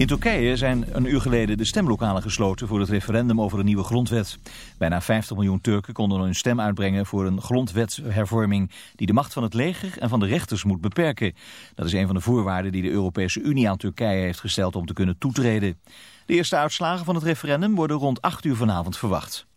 In Turkije zijn een uur geleden de stemlokalen gesloten voor het referendum over een nieuwe grondwet. Bijna 50 miljoen Turken konden hun stem uitbrengen voor een grondwetshervorming die de macht van het leger en van de rechters moet beperken. Dat is een van de voorwaarden die de Europese Unie aan Turkije heeft gesteld om te kunnen toetreden. De eerste uitslagen van het referendum worden rond 8 uur vanavond verwacht.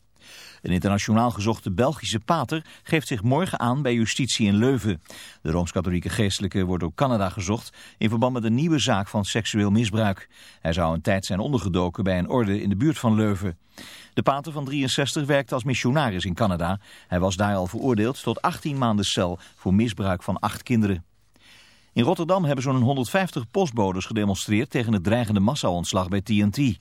Een internationaal gezochte Belgische pater geeft zich morgen aan bij justitie in Leuven. De Rooms-Katholieke geestelijke wordt door Canada gezocht in verband met een nieuwe zaak van seksueel misbruik. Hij zou een tijd zijn ondergedoken bij een orde in de buurt van Leuven. De pater van 63 werkte als missionaris in Canada. Hij was daar al veroordeeld tot 18 maanden cel voor misbruik van acht kinderen. In Rotterdam hebben zo'n 150 postbodes gedemonstreerd tegen het dreigende massa-ontslag bij TNT.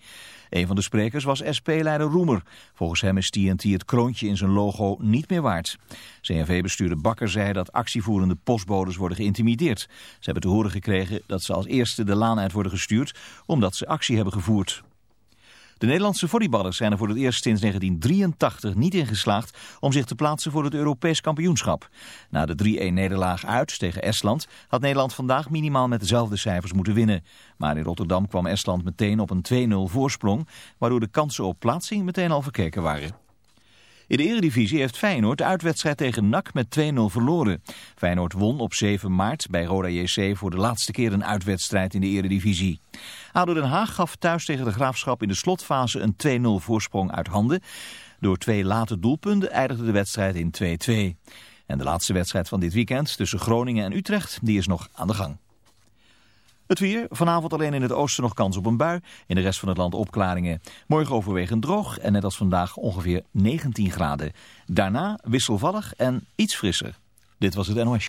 Een van de sprekers was SP-leider Roemer. Volgens hem is TNT het kroontje in zijn logo niet meer waard. CNV-bestuurder Bakker zei dat actievoerende postbodes worden geïntimideerd. Ze hebben te horen gekregen dat ze als eerste de laan uit worden gestuurd omdat ze actie hebben gevoerd. De Nederlandse volleyballers zijn er voor het eerst sinds 1983 niet in geslaagd om zich te plaatsen voor het Europees kampioenschap. Na de 3-1-nederlaag uit tegen Estland had Nederland vandaag minimaal met dezelfde cijfers moeten winnen. Maar in Rotterdam kwam Estland meteen op een 2-0 voorsprong, waardoor de kansen op plaatsing meteen al verkeken waren. In de eredivisie heeft Feyenoord de uitwedstrijd tegen NAC met 2-0 verloren. Feyenoord won op 7 maart bij Roda JC voor de laatste keer een uitwedstrijd in de eredivisie. ADO Den Haag gaf thuis tegen de Graafschap in de slotfase een 2-0 voorsprong uit handen. Door twee late doelpunten eindigde de wedstrijd in 2-2. En de laatste wedstrijd van dit weekend tussen Groningen en Utrecht die is nog aan de gang. Het weer, vanavond alleen in het oosten nog kans op een bui. In de rest van het land opklaringen. Morgen overwegend droog en net als vandaag ongeveer 19 graden. Daarna wisselvallig en iets frisser. Dit was het NOS.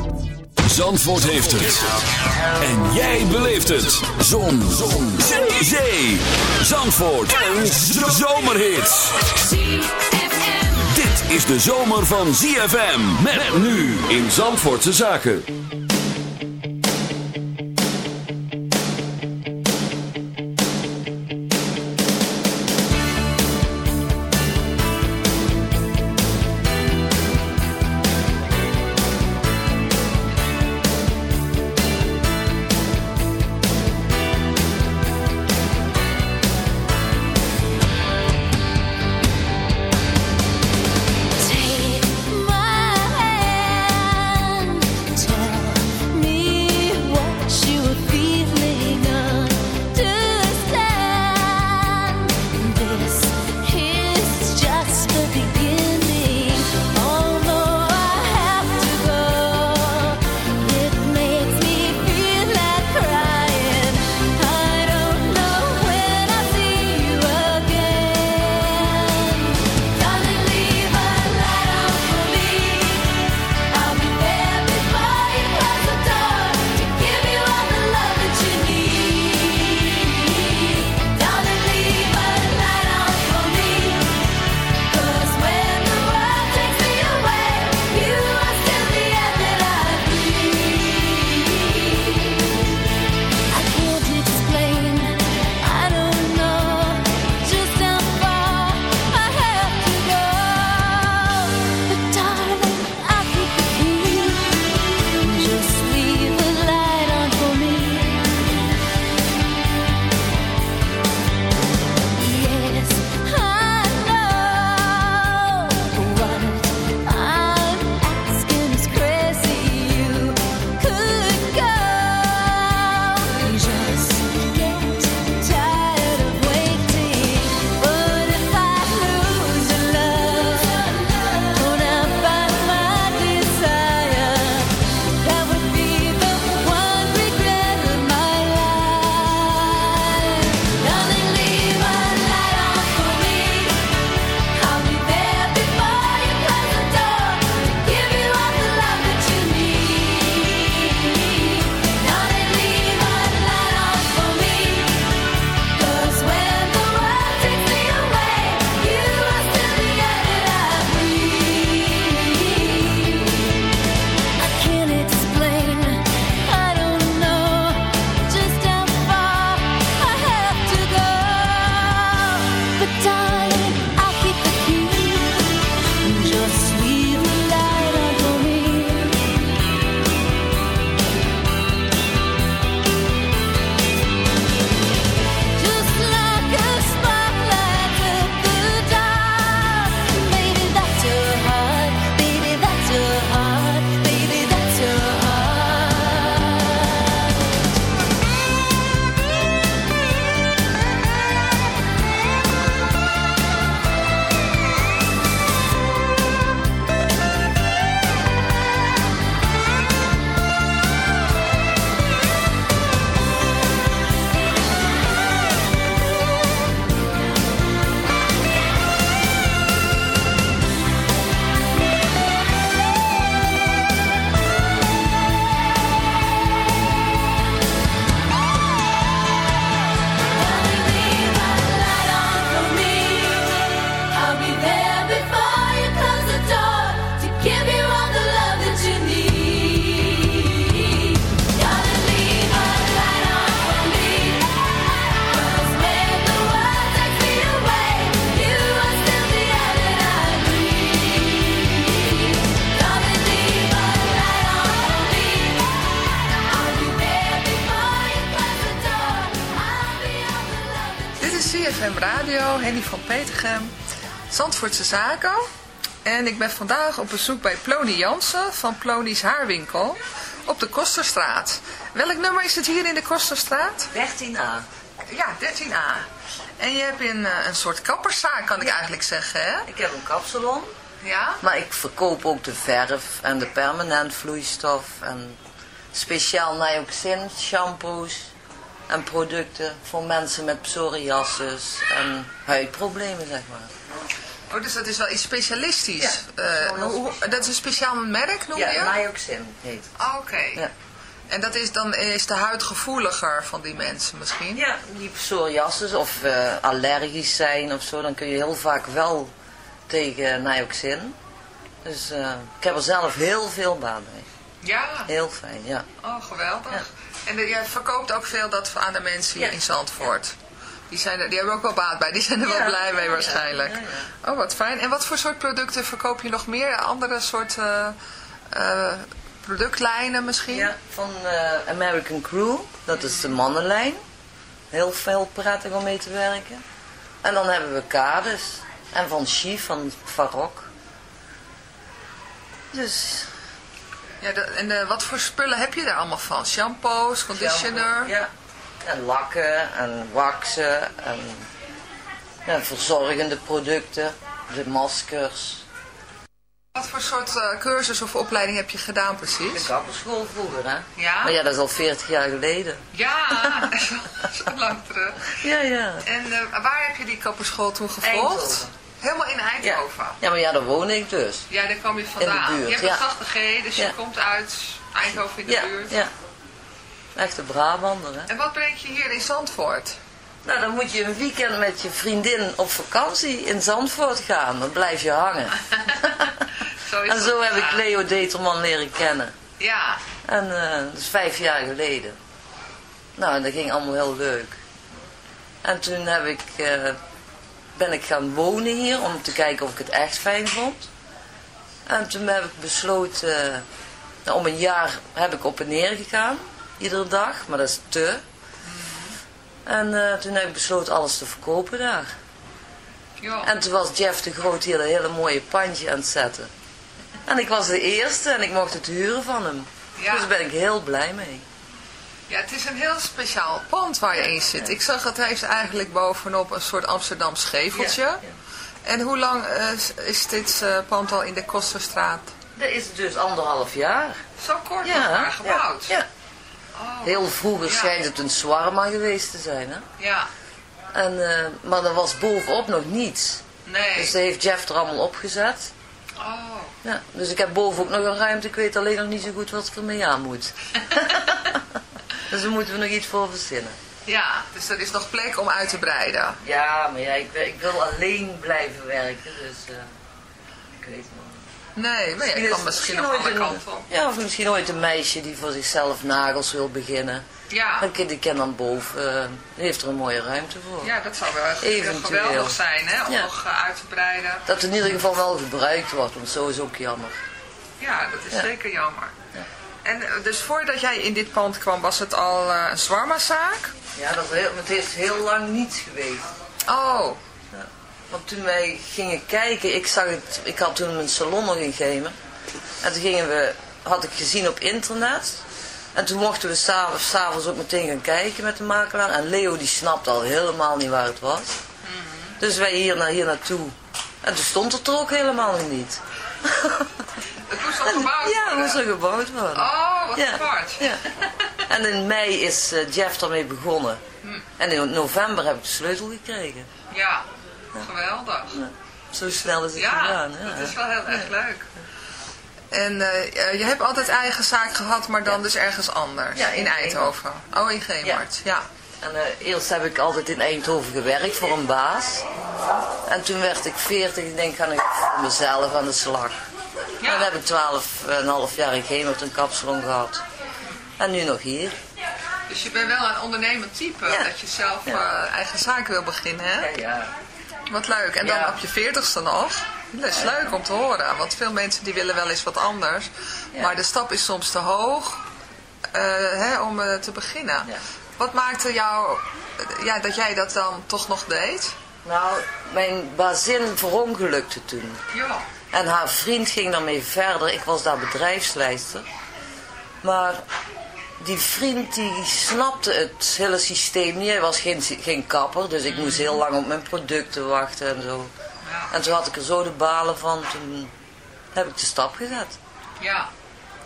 Zandvoort heeft het. En jij beleeft het. Zon. Zon. Zee. Zee. Zandvoort. Een zomerhit. Dit is de zomer van ZFM. Met nu in Zandvoortse Zaken. Petergem, Zandvoortse Zaken. En ik ben vandaag op bezoek bij Plony Jansen van Plony's Haarwinkel op de Kosterstraat. Welk nummer is het hier in de Kosterstraat? 13a. Ja, 13a. En je hebt een, eh, een soort kapperszaak, kan ik eigenlijk zeggen, hè? Ik heb een kapsalon, Ja? maar ik verkoop ook de verf en de permanent vloeistof en speciaal Nioxin shampoos en producten voor mensen met psoriasis en huidproblemen, zeg maar. Oh, dus dat is wel iets specialistisch. Ja, Eh, dat is wel heel hoe- dat is een speciaal merk, noem je? Ja, Nioxin heet het. Ah, Oké. Ja. En dat is dan is de huid gevoeliger van die mensen misschien? Ja, die psoriasis of eh, allergisch zijn of zo, dan kun je heel vaak wel tegen Nioxin. Dus eh, ik heb er zelf heel veel baat bij. Ja. Heel fijn, ja. Oh, geweldig. En jij verkoopt ook veel dat aan de mensen hier in Zandvoort. Die, zijn er, die hebben ook wel baat bij. Die zijn er wel blij mee waarschijnlijk. Oh, wat fijn. En wat voor soort producten verkoop je nog meer? Andere soorten eh, productlijnen misschien? Ja, van eh, American Crew. Dat is de mannenlijn. Heel veel prettig om mee te werken. En dan hebben we kades. En van Chief, van Farok. Dus... Ja, de- en eh, wat voor spullen heb je daar allemaal van? Shampoos, conditioner? Ja. En lakken en waxen en ja, verzorgende producten. De maskers. Wat voor soort eh, cursus of opleiding heb je gedaan De precies? kapperschool vroeger, hè? Ja? Maar ja, dat is al 40 jaar geleden. Ja, zo lang terug. Ja, ja. En eh, waar heb je die kapperschool toen gevolgd? Eindhoven. Helemaal in Ja. Eindhoven? ja, maar ja, daar woon ik dus. Ja, daar kwam je vandaan. buurt, je hebt ja. een zachte G, dus je Ja. komt uit Eindhoven in de Ja, buurt. ja. Echte Brabander, hè? En wat brengt je hier in Zandvoort? Nou, dan moet je een weekend met je vriendin op vakantie in Zandvoort gaan. Dan blijf je hangen. Zo En zo heb ik. Leo Determan leren kennen. Ja, En eh, dat is vijf jaar geleden. Nou, en dat ging allemaal heel leuk. En toen heb ik, eh, ben ik gaan wonen hier om te kijken of ik het echt fijn vond. En toen heb ik besloten, eh, nou, om een jaar heb ik op en neer gegaan. Iedere dag, maar dat is te. En eh, toen heb ik besloten alles te verkopen daar. joh. En toen was Jeff de Groot hier een hele mooie pandje aan het zetten. En ik was de eerste en ik mocht het huren van hem. Ja. Dus daar ben ik heel blij mee. Ja, het is een heel speciaal pand waar je in zit. Ik zag het heeft eigenlijk bovenop een soort Amsterdam scheveltje. Ja, En hoe lang eh, is- dit eh, pand al in de Kosterstraat? Dat is dus anderhalf jaar. Zo kort maar gebouwd. Ja, ja. Oh, Heel vroeger Ja. schijnt het een zwarma geweest te zijn. Hè? ja. En, eh, maar er was bovenop nog niets. Nee. Dus dat heeft Jeff er allemaal opgezet. Oh. Ja, dus ik heb boven ook nog een ruimte. Ik weet alleen nog niet zo goed wat er mee aan moet. dus daar moeten we nog iets voor verzinnen. Ja, dus er is nog plek om uit te breiden. Ja, maar ja, ik, wil- ik wil alleen blijven werken. Dus uh, ik weet het nog. niet. Nee, maar je Misschien kan is- misschien misschien nog een- kanten op. Ja, of misschien ooit een meisje die voor zichzelf nagels wil beginnen. Ja. Dan kan die kan dan boven, die heeft er een mooie ruimte voor. ja, dat zou wel Eventueel. geweldig zijn, hè? Om Ja. nog eh, uit te breiden. Dat in ieder geval wel gebruikt wordt, want zo is ook jammer. Ja, dat is Ja. zeker jammer. En eh, dus voordat jij in dit pand kwam, was het al eh, een zwarmazaak? Ja, dat is heel, het is heel lang niets geweest. Oh, Want toen wij gingen kijken, ik zag het, ik had toen een salon nog in Gemen. En toen gingen we, had ik gezien op internet. En toen mochten we s'avonds, s'avonds ook meteen gaan kijken met de makelaar. En Leo die snapte al helemaal niet waar het was. Dus wij hier, naar, hier naartoe. En toen stond het er ook helemaal niet. het moest al gebouwd ja, het worden. moest er gebouwd worden. Oh, wat Ja, apart. ja. En in mei is eh, Jeff ermee begonnen. En in november heb ik de sleutel gekregen. Ja, geweldig. Zo snel is het Ja, gegaan. Ja. dat is wel heel erg leuk. En eh, eh, je hebt altijd eigen zaak gehad, maar dan dus ergens anders. Ja, in, in Eindhoven. Oh, in Geemart. Ja. En eh, eerst heb ik altijd in Eindhoven gewerkt voor een baas. En toen werd ik 40 ik denk, ga ik voor mezelf aan de slag. Ja. Dan heb ik 12,5 jaar in Gemert een kapsalon gehad. En nu nog hier. Dus je bent wel een ondernemend type, Ja. dat je zelf Ja. eh, eigen zaak wil beginnen, hè? ja. Wat leuk. En Ja. dan op je veertigste nog. Dat is leuk om te horen, want veel mensen die willen wel eens wat anders. Ja. Maar de stap is soms te hoog eh, hè, om eh, te beginnen. Ja. Wat maakte jou, eh, ja, dat jij dat dan toch nog deed? Nou, mijn bazin verongelukte toen. Ja. En haar vriend ging daarmee verder. Ik was daar bedrijfsleider. Maar die vriend die snapte het hele systeem niet. Hij was geen, geen kapper, dus ik moest heel lang op mijn producten wachten en zo. En toen had ik er zo de balen van. Toen heb ik de stap gezet. Ja.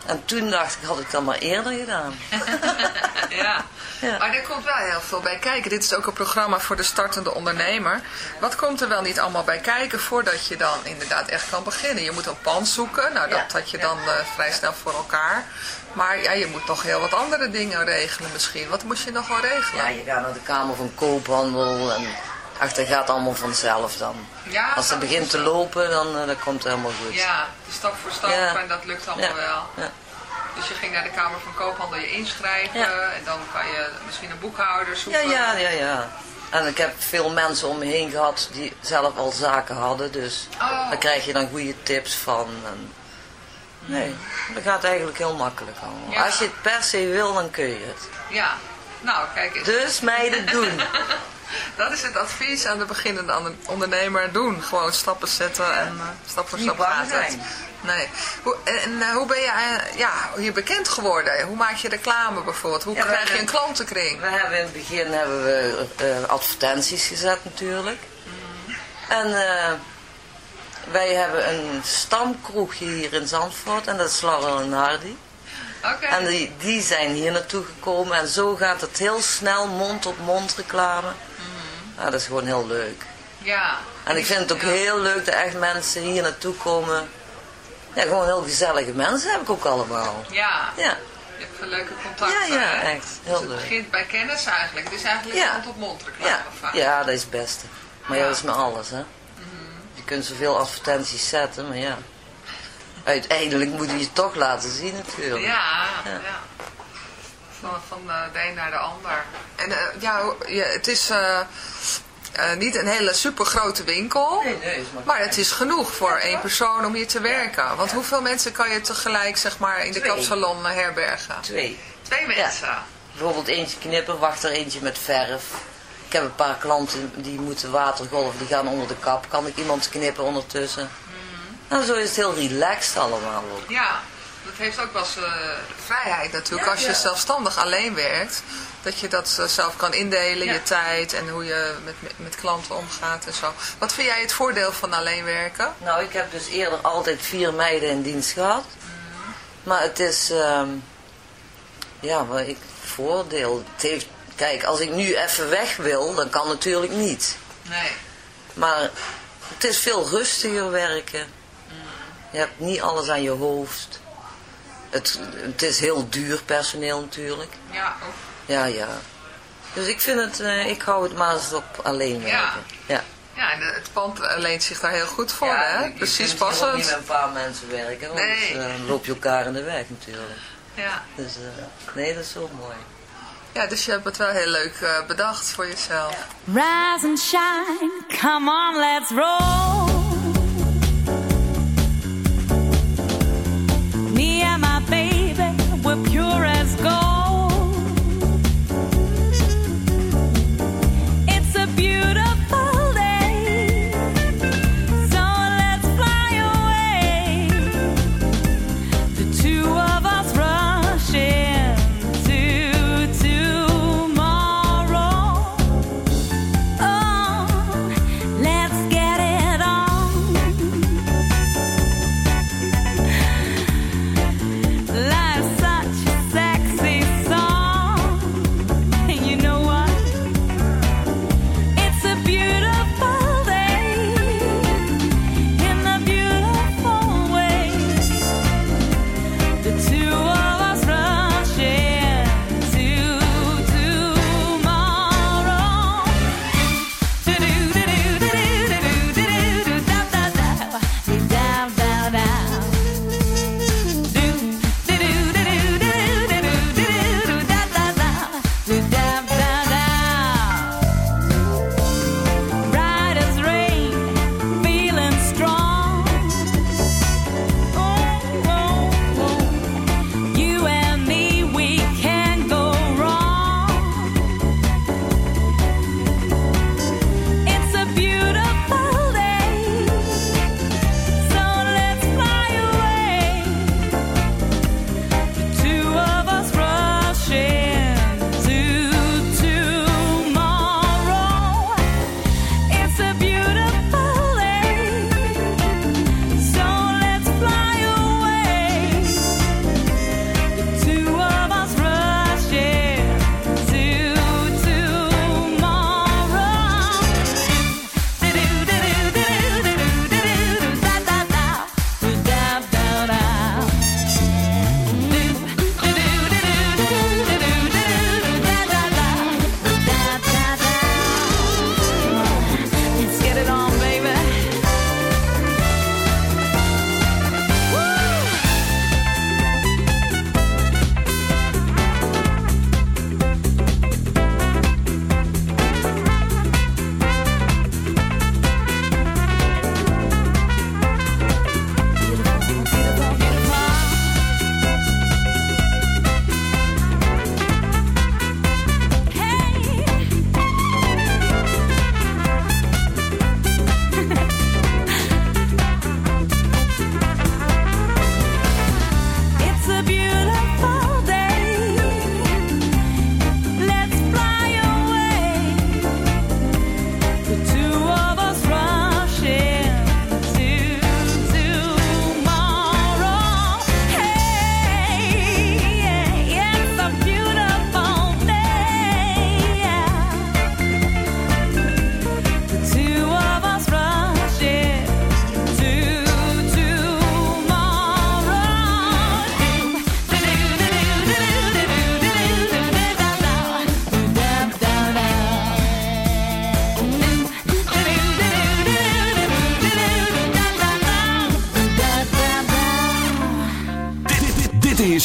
En toen dacht ik, had ik dat maar eerder gedaan. ja. Ja. Maar er komt wel heel veel bij kijken. Dit is ook een programma voor de startende ondernemer. Wat komt er wel niet allemaal bij kijken voordat je dan inderdaad echt kan beginnen? Je moet een pand zoeken. Nou, dat had je dan eh, vrij snel voor elkaar. Maar ja, je moet nog heel wat andere dingen regelen misschien. Wat moest je nog wel regelen? Ja, je gaat naar de Kamer van Koophandel en ach, dat gaat allemaal vanzelf dan. Ja, Als het begint te lopen, dan, eh, dan komt het helemaal goed. Ja, stap voor stap Ja. en dat lukt allemaal wel. Ja. Dus je ging naar de Kamer van Koophandel je inschrijven. En dan kan je misschien een boekhouder zoeken. Ja, ja, ja, ja. En ik heb veel mensen om me heen gehad die zelf al zaken hadden, dus Oh. daar krijg je dan goede tips van. En nee, dat gaat eigenlijk heel makkelijk allemaal. Als je het per se wil, dan kun je het. Ja. Nou, kijk eens. Dus meiden doen. Dat is het advies aan de beginnende ondernemer doen. Gewoon stappen zetten en eh, stap voor stap gaat het. Nee. Hoe, en eh, hoe ben je eh, ja, hier bekend geworden? Hoe maak je reclame bijvoorbeeld? Hoe Ja, krijg je een klantenkring? We hebben in het begin hebben we advertenties gezet natuurlijk. En eh, wij hebben een stamkroegje hier in Zandvoort en dat is Laurel en Hardy. En die, die zijn hier naartoe gekomen en zo gaat het heel snel mond op mond reclame. Nou, dat is gewoon heel leuk. Ja. En ik vind het ook Ja. heel leuk dat echt mensen hier naartoe komen. Ja, gewoon heel gezellige mensen heb ik ook allemaal. Ja. Ja, Je hebt een leuke contacten. Ja, ja, echt. Heel dus het leuk. begint bij kennis eigenlijk. Het is eigenlijk Ja. mond op mond reclame ja, vaak. ja, dat is het beste. Maar ja, dat is met alles, hè. Je kunt zoveel advertenties zetten, maar ja. Uiteindelijk moet je je toch laten zien natuurlijk. Ja, Ja. ja. Van, van de een naar de ander. En ja, je, het is eh, eh, niet een hele super grote winkel. Nee, nee, is maar Maar het is genoeg voor één persoon om hier te werken. Want hoeveel mensen kan je tegelijk zeg maar, in de Twee. kapsalon herbergen? Twee. Twee mensen. Bijvoorbeeld eentje knippen, wacht er eentje met verf. Ik heb een paar klanten die moeten watergolven, die gaan onder de kap. Kan ik iemand knippen ondertussen? Nou, zo is het heel relaxed allemaal. Ja, dat heeft ook wel zijn vrijheid natuurlijk. Ja, Als je ja. zelfstandig alleen werkt, dat je dat eh, zelf kan indelen, Ja. je tijd en hoe je met, met, klanten omgaat en zo. Wat vind jij het voordeel van alleen werken? Nou, ik heb dus eerder altijd vier meiden in dienst gehad. Maar het is, ehm, ja, wat ik voordeel. Het heeft, kijk, als ik nu even weg wil, dan kan natuurlijk niet. Nee. Maar het is veel rustiger werken. Je hebt niet alles aan je hoofd. Het, het is heel duur personeel natuurlijk. Ja, ook. Ja, ja. Dus ik vind het, eh, ik hou het maar eens op alleen werken. Ja. Ja. Ja, en het pand eh, leent zich daar heel goed voor, Ja, hè? je- je Precies hier ook niet passend. met een paar mensen werken, want Nee. dan loop je elkaar in de weg natuurlijk. Ja. Dus eh, nee, dat is wel mooi. ja, dus je hebt het wel heel leuk eh, bedacht voor jezelf. Rise and shine, come on, let's roll.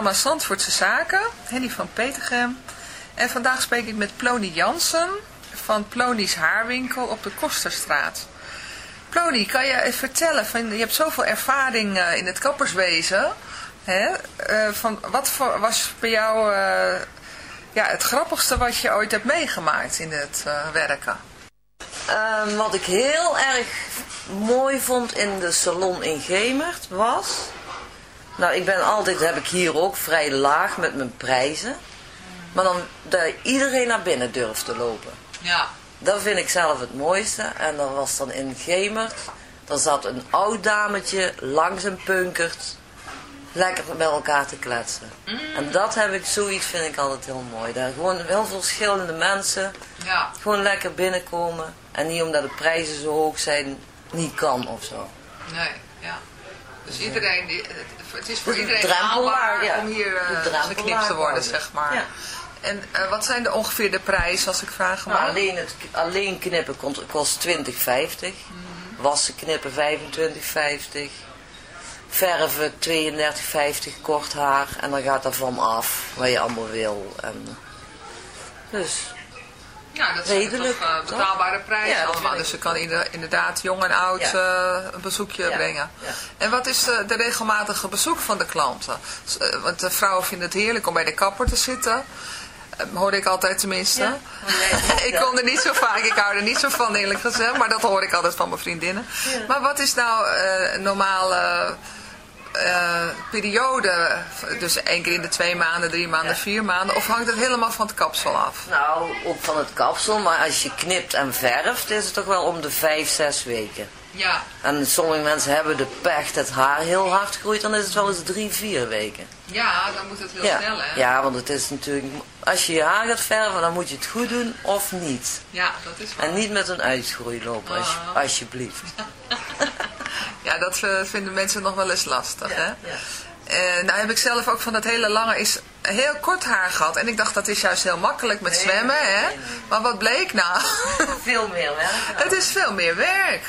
Programma Zandvoortse Zaken, Henny van Petergem. En vandaag spreek ik met Plony Jansen van Plony's Haarwinkel op de Kosterstraat. Plony, kan je even vertellen, van, je hebt zoveel ervaring eh, in het kapperswezen. Hè? Eh, van, wat was bij jou eh, ja, het grappigste wat je ooit hebt meegemaakt in het werken? Ehm, wat ik heel erg mooi vond in de salon in Gemert was... Nou, ik ben altijd, heb ik hier ook, vrij laag met mijn prijzen. Maar dan dat iedereen naar binnen durft te lopen. Ja. Dat vind ik zelf het mooiste. En dat was dan in Gemert. Daar zat een oud dametje langs een punkert. Lekker met elkaar te kletsen. En dat heb ik, zoiets vind ik altijd heel mooi. Daar gewoon heel veel verschillende mensen. Ja. Gewoon lekker binnenkomen. En niet omdat de prijzen zo hoog zijn, niet kan of zo. Nee, ja. Dus iedereen, die, het is voor iedereen haalbaar ja. om hier geknipt te worden, zeg maar. Ja. En eh, wat zijn de ongeveer de prijzen, als ik vraag? Nou, alleen, het, alleen knippen kost, kost 20,50. Wassen knippen 25,50. Verven 32,50 kort haar. En dan gaat er van af wat je allemaal wil. En, dus, Ja, dat zijn redelijk, toch eh, betaalbare prijzen Ja, allemaal. Dus je kan inderdaad jong en oud Ja. eh, een bezoekje Ja, brengen. ja. En wat is de, de regelmatige bezoek van de klanten? Eh, Want de vrouwen vinden het heerlijk om bij de kapper te zitten. Eh, Hoorde ik altijd tenminste. Ja. ik kon er niet zo vaak, ik hou er niet zo van eerlijk gezegd. Maar dat hoor ik altijd van mijn vriendinnen. Maar wat is nou eh, een normale eh, periode, dus één keer in de twee maanden, drie maanden, vier maanden, of hangt het helemaal van het kapsel af? Nou, ook van het kapsel, maar als je knipt en verft, is het toch wel om de vijf, zes weken. Ja, En sommige mensen hebben de pech dat haar heel hard groeit, dan is het wel eens drie, vier weken. ja dan moet het heel ja. snel, hè? ja, want het is natuurlijk, als je je haar gaat verven, dan moet je het goed doen of niet. Ja, dat is waar. En niet met een uitgroei lopen, als, Oh. alsjeblieft. Ja, dat eh, vinden mensen nog wel eens lastig, hè? ja. En nou heb ik zelf ook van dat hele lange is heel kort haar gehad. En ik dacht dat is juist heel makkelijk met Nee, zwemmen, hè? nee, nee. Maar wat bleek nou? Veel meer werk. het is veel meer werk.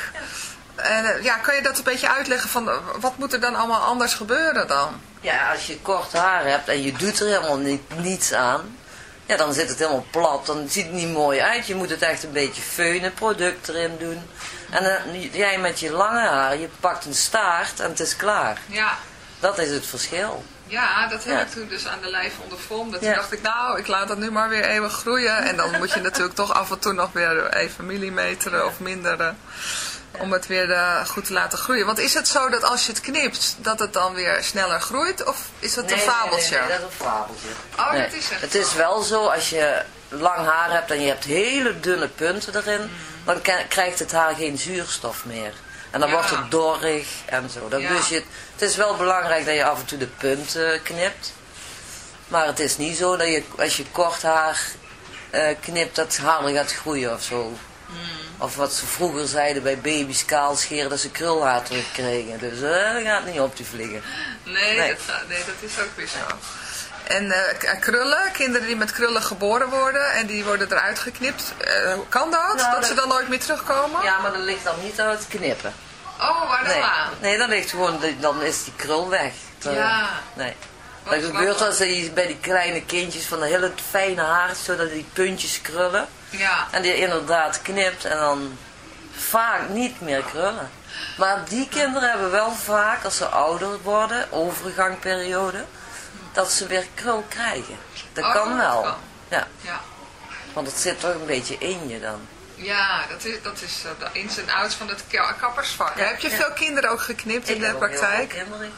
En eh, ja, kan je dat een beetje uitleggen van eh, wat moet er dan allemaal anders gebeuren dan? Ja, als je kort haar hebt en je doet er helemaal niet, niets aan, ja, dan zit het helemaal plat. Dan ziet het niet mooi uit. Je moet het echt een beetje feunen, product erin doen. En dan, jij met je lange haar, je pakt een staart en het is klaar. Ja, Dat is het verschil. ja dat heb Ja. ik toen dus aan de lijf ondervonden. Toen Ja. dacht ik, nou, ik laat dat nu maar weer eeuwig groeien. En dan moet je natuurlijk toch af en toe nog weer even millimeteren of minderen. Om het weer eh, goed te laten groeien. Want is het zo dat als je het knipt, dat het dan weer sneller groeit? Of is dat een fabeltje? Nee, nee, dat is een fabeltje. Oh, Nee, dat is echt Het is wel zo, als je lang haar hebt en je hebt hele dunne punten erin, dan ke- krijgt het haar geen zuurstof meer. En dan Ja. wordt het dorrig en zo. Dan Ja. dus je, het is wel belangrijk dat je af en toe de punten knipt. Maar het is niet zo dat je, als je kort haar eh, knipt, dat het harder gaat groeien of zo. Of wat ze vroeger zeiden bij baby's kaal scheren, dat ze krulhaar terugkregen. Dus eh, dat gaat niet op die vliegen. Nee, Nee. Dat, gaat- nee, dat is ook weer zo. En eh, krullen, kinderen die met krullen geboren worden en die worden eruit geknipt. eh, kan dat? Nou, dat ze dan nooit meer terugkomen? Ja, maar dat ligt dan niet aan het knippen. Oh, waar dan Nee, aan? nee dan ligt gewoon, dan is die krul weg. Dan- Ja. Nee. Wat Dat gebeurt als bij die kleine kindjes van de hele fijne haar, zodat die puntjes krullen. Ja. En die inderdaad knipt en dan vaak niet meer krullen. Maar die kinderen hebben wel vaak, als ze ouder worden, overgangperiode, dat ze weer krul krijgen. Dat Oh, kan wel. kan. Ja, Ja. want het zit toch een beetje in je dan. Ja, dat is, dat is eh, de ins en outs van het ka- kappersvak. Ja, Heb je ja. veel kinderen ook geknipt in de heb ook heel praktijk? veel kinderen.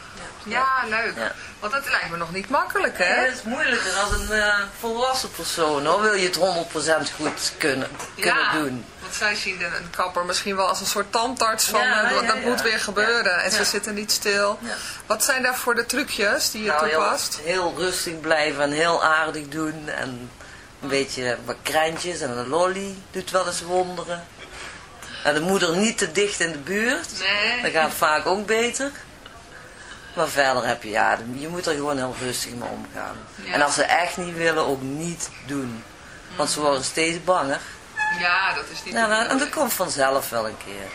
Ja, leuk. Ja. Want dat lijkt me nog niet makkelijk, Ja, hè? het is moeilijker als een eh, volwassen persoon hoor. Wil je het 100% goed kunnen, kunnen doen. Want zij zien de- een kapper misschien wel als een soort tandarts van Ja, eh, dat, ja, dat ja. moet weer gebeuren. En ze Ja. zitten niet stil. Ja. Wat zijn daar voor de trucjes die je Nou, heel, toepast? heel rustig blijven en heel aardig doen. En een beetje wat krentjes en een lolly doet wel eens wonderen. En de moeder niet te dicht in de buurt. Nee. Dat gaat vaak ook beter. Maar verder heb je, ja, je moet er gewoon heel rustig mee omgaan. Ja. En als ze echt niet willen, ook niet doen. Want ze worden steeds banger. Ja, dat is niet Ja, en dat komt vanzelf wel een keer.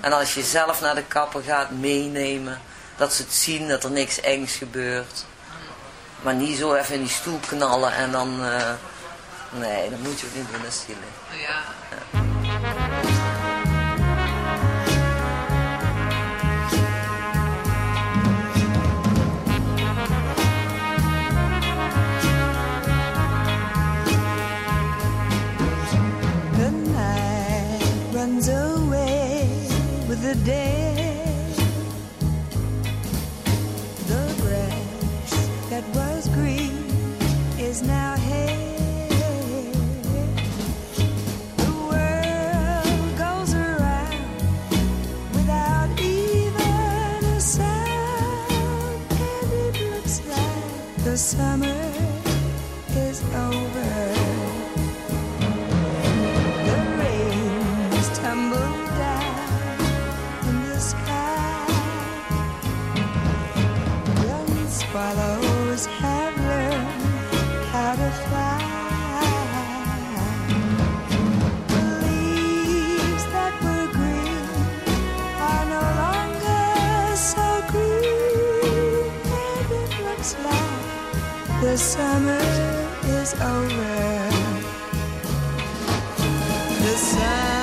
En als je zelf naar de kapper gaat meenemen, dat ze het zien dat er niks engs gebeurt. Maar niet zo even in die stoel knallen en dan... eh, nee, dat moet je ook niet doen, dat is zielig. Ja. The day. The grass that was green is now hay. The summer is over. The sun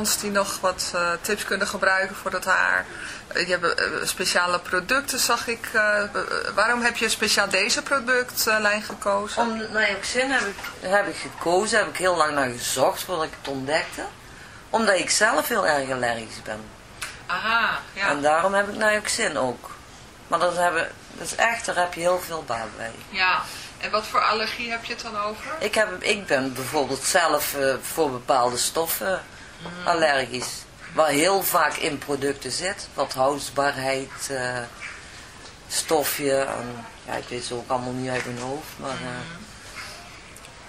die nog wat eh, tips kunnen gebruiken voor het haar? Eh, je hebt eh, speciale producten, zag ik. waarom heb je speciaal deze productlijn gekozen? Om Nioxin heb ik, heb ik gekozen, heb ik heel lang naar gezocht voordat ik het ontdekte. Omdat ik zelf heel erg allergisch ben. Aha, ja. En daarom heb ik Nioxin ook. Maar dat, hebben, dat is echt, daar heb je heel veel baat bij. ja. En wat voor allergie heb je het dan over? Ik, heb, ik ben bijvoorbeeld zelf voor bepaalde stoffen allergisch. Waar heel vaak in producten zit. Wat houdbaarheid, eh, stofje. En, ja, ik weet ze ook allemaal niet uit mijn hoofd. Maar eh,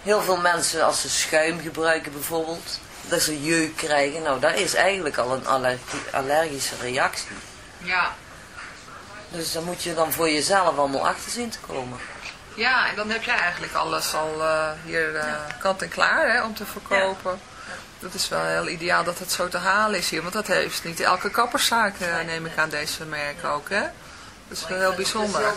heel veel mensen als ze schuim gebruiken bijvoorbeeld. Dat ze jeuk krijgen. Nou, dat is eigenlijk al een allergie, allergische reactie. Ja. Dus daar moet je dan voor jezelf allemaal achter zien te komen. Ja, en dan heb jij eigenlijk alles al eh, hier kant en klaar hè, om te verkopen. Dat is wel heel ideaal dat het zo te halen is hier. Want dat heeft niet elke kapperszaak, eh, neem ik aan deze merken ook. Hè? Dat is wel heel bijzonder.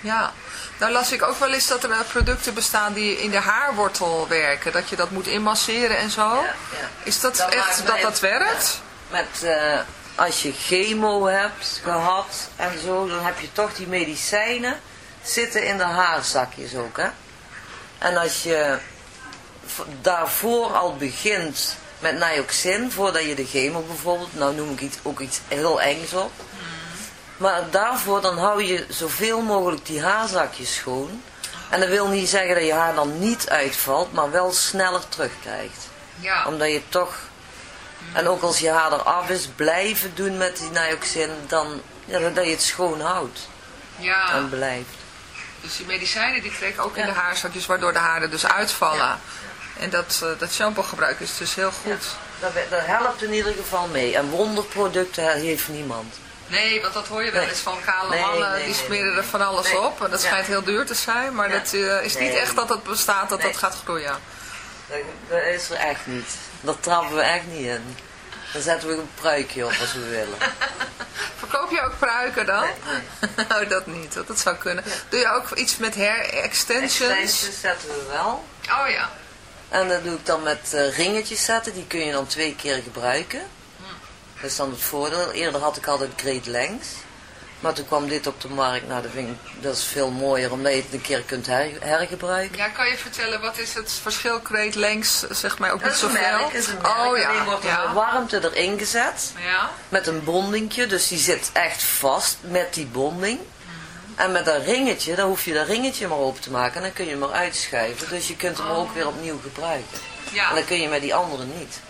Ja. Nou las ik ook wel eens dat er eh, producten bestaan die in de haarwortel werken. Dat je dat moet inmasseren en zo. Ja, ja. Is dat Dat echt dat dat werkt? Met, eh, als je chemo hebt gehad en zo, dan heb je toch die medicijnen zitten in de haarzakjes ook, hè. En als je daarvoor al begint met Nioxin, voordat je de chemo bijvoorbeeld, nou noem ik iets, ook iets heel engs op. Maar daarvoor dan hou je zoveel mogelijk die haarzakjes schoon. En dat wil niet zeggen dat je haar dan niet uitvalt, maar wel sneller terugkrijgt Ja. omdat je toch, en ook als je haar eraf is, blijven doen met die Nioxin, dan ja, dat je het schoon houdt ja. en blijft. Dus die medicijnen die trekken ook in Ja. de haarzakjes, waardoor de haren dus uitvallen. En dat, eh, dat shampoo gebruik is dus heel goed. Dat, dat helpt in ieder geval mee. En wonderproducten heeft niemand. Nee, want dat hoor je wel eens van kale Nee, mannen, nee, die smeren er van alles Nee. op. En dat schijnt heel duur te zijn, maar dat eh, is niet echt dat het bestaat dat dat gaat groeien. Dat, dat is er echt niet. Dat trappen we echt niet in. Dan zetten we een pruikje op als we willen. Verkoop je ook pruiken dan? oh, dat niet. Dat, dat zou kunnen. Doe je ook iets met hair extensions? Extensions zetten we wel. Oh ja. En dat doe ik dan met eh, ringetjes zetten. Die kun je dan twee keer gebruiken. Dat is dan het voordeel. Eerder had ik altijd Great Lengths. Maar toen kwam dit op de markt. Nou, dat, vind ik, dat is veel mooier omdat je het een keer kunt her- hergebruiken. Ja, kan je vertellen, wat is het verschil Great Lengths, zeg maar, ook Dat niet zoveel? merk, is merk. Oh Alleen ja, wordt er ja. warmte erin gezet. Ja, Met een bondingje. Dus die zit echt vast met die bonding. En met dat ringetje, dan hoef je dat ringetje maar open te maken. En dan kun je hem eruit schuiven. Dus je kunt hem ook weer opnieuw gebruiken. En ja. dat kun je met die andere niet.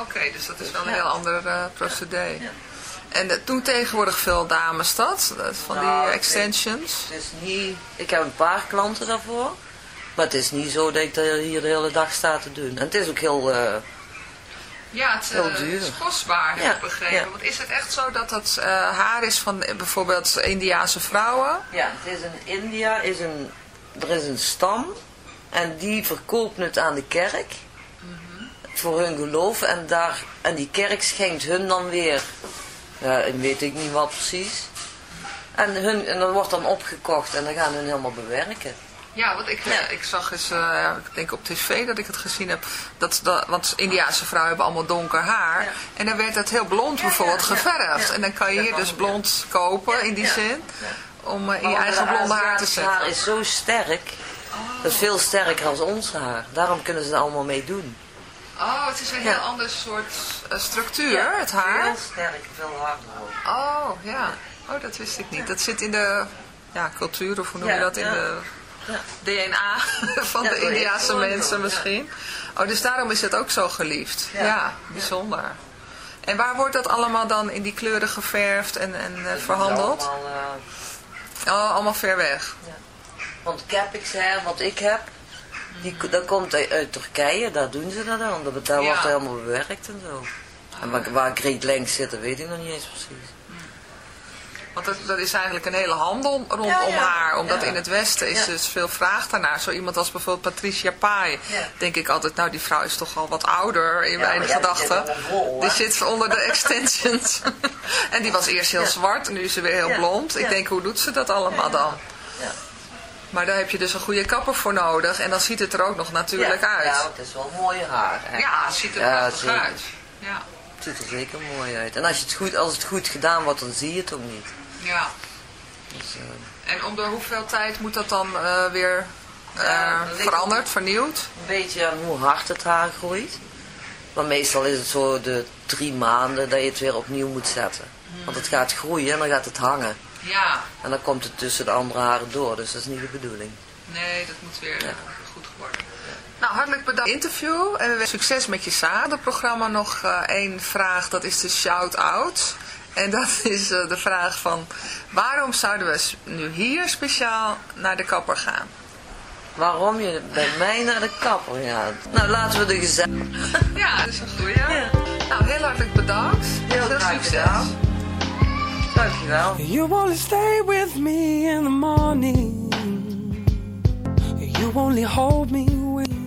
Oké, dus dat is wel een Ja. heel ander eh, procedé. En uh, doen tegenwoordig veel dames dat, van Nou, die ik- extensions? Het is niet, ik heb een paar klanten daarvoor. Maar het is niet zo dat ik hier de hele dag sta te doen. En het is ook heel... eh, Ja, het eh, duur. is kostbaar, heb ik begrepen. ja. Want is het echt zo dat het eh, haar is van bijvoorbeeld Indiaanse vrouwen? ja, het is in India, is een, er is een stam. En die verkoopt het aan de kerk. Voor hun geloof. En, daar, en die kerk schenkt hun dan weer... Ik weet ik niet wat precies. En, hun, en dat wordt dan opgekocht en dan gaan hun helemaal bewerken. Ja, want ik, Ja. ik zag eens, eh, ik denk op tv dat ik het gezien heb, dat, dat, want Indiaanse vrouwen hebben allemaal donker haar. Ja. En dan werd het heel blond bijvoorbeeld ja, ja. geverfd. Ja. En dan kan je hier dus blond kopen in die Ja. zin, om in je eigen de blonde haar te zetten. haar is zo sterk Dat is veel sterker als ons haar. Daarom kunnen ze er allemaal mee doen. Oh, het is een Ja. heel ander soort eh, structuur, het haar. Veel sterker, veel harder ook. Oh, ja. Oh, dat wist ik niet. Dat zit in de ja, cultuur, of hoe noem je Ja, dat? In ja. de. DNA van Ja, de dat Indiaanse mensen ja. misschien. Oh, dus daarom is het ook zo geliefd. Ja, Ja. bijzonder. En waar wordt dat allemaal dan in die kleuren geverfd en, en eh, Dat verhandeld? allemaal, eh, Oh, allemaal ver weg. Want Capix hair, wat ik heb, die, dat komt uit, Turkije, daar doen ze dat dan. Dat, daar Ja. wordt helemaal bewerkt en zo. En waar, waar Great Lengths zitten, weet ik nog niet eens precies. Want dat, dat is eigenlijk een hele handel rondom Ja, ja. haar. Omdat Ja. in het Westen is dus veel vraag daarnaar. Zo iemand als bijvoorbeeld Patricia Pai. Denk ik altijd, nou die vrouw is toch al wat ouder in mijn die gedachten. Die zit onder de extensions. en die was eerst heel zwart en nu is ze weer heel blond. Ik denk, hoe doet ze dat allemaal dan? Ja. Maar daar heb je dus een goede kapper voor nodig. En dan ziet het er ook nog natuurlijk uit. Ja, het is wel mooi haar. hè. Ja, het ziet er prachtig uit. Ja. Het ziet er zeker mooi uit. En als, je het goed, als het goed gedaan wordt, dan zie je het ook niet. Ja. Dus, eh, En om de hoeveel tijd moet dat dan eh, weer eh, veranderd, vernieuwd? een beetje aan hoe hard het haar groeit. Maar meestal is het zo de drie maanden dat je het weer opnieuw moet zetten. Want het gaat groeien en dan gaat het hangen. Ja. En dan komt het tussen de andere haren door, dus dat is niet de bedoeling. Nee, dat moet weer goed worden. Nou, hartelijk bedankt voor het interview. En succes met je zaak. Het programma nog één vraag, dat is de shout-out. En dat is eh, de vraag van, waarom zouden we nu hier speciaal naar de kapper gaan? Waarom je bij mij naar de kapper gaat? Nou, laten we de gezet. Ja, dat is een goeie. Nou, heel hartelijk bedankt. Heel Veel graag succes. gedaan. Dankjewel. You only stay with me in the morning. You only hold me when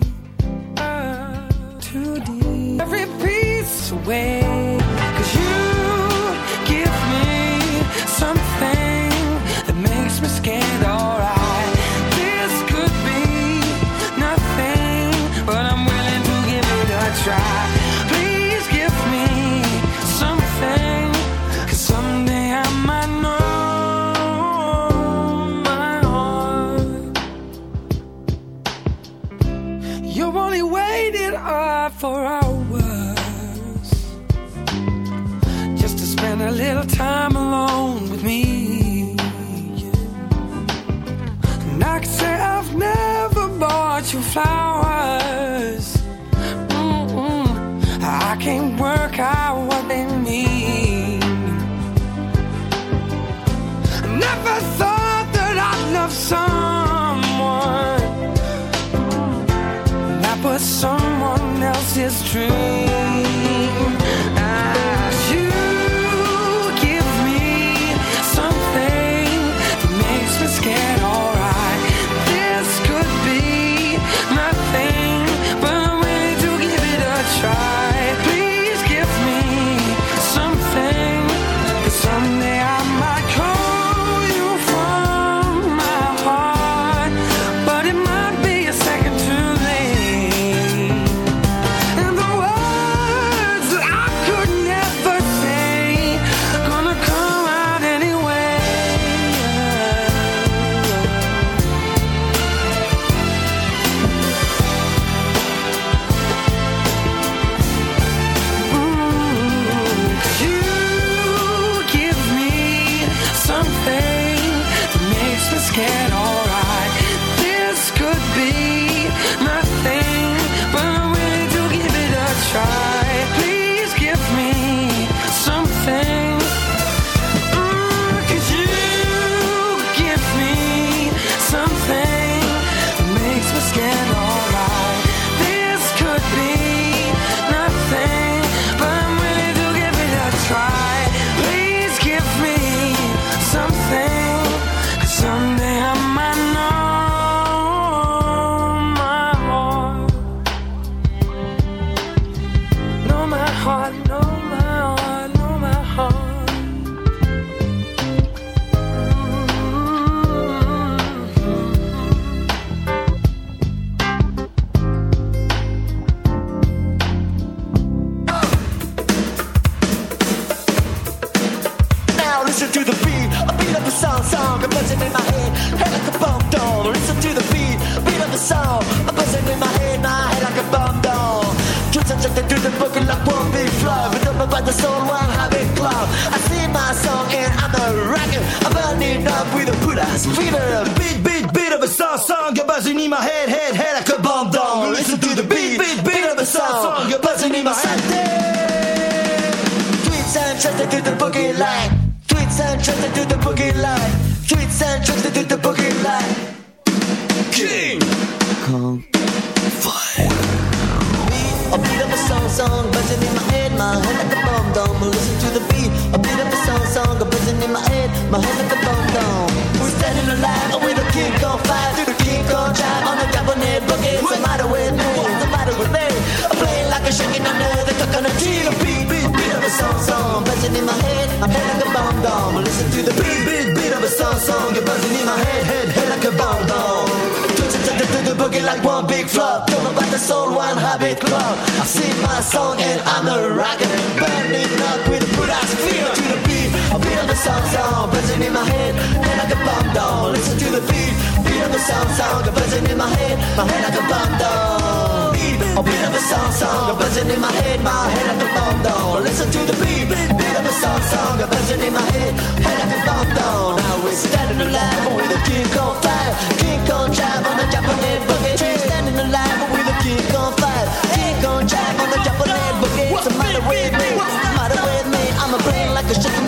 I'm too deep. Every piece away. Time alone with me. Say I've never bought you flowers. Mm-mm. I can't work out what they mean. Never thought that I'd love someone that was someone else's dream. song song, a buzzing in my head, my head like a bomb dog. A bit of a song song, a buzzing in my head, my head like a bomb dog. Listen to the beat, bit of a song song, a buzzing in my head, head like a bomb dog. Now we're standing alive with a king on fire, king on drive on the Japanese boogie. We're standing alive with a king on fire, king on drive on the Japanese boogie. What's the matter with me? What's the matter with me? I'm a brain like a chicken.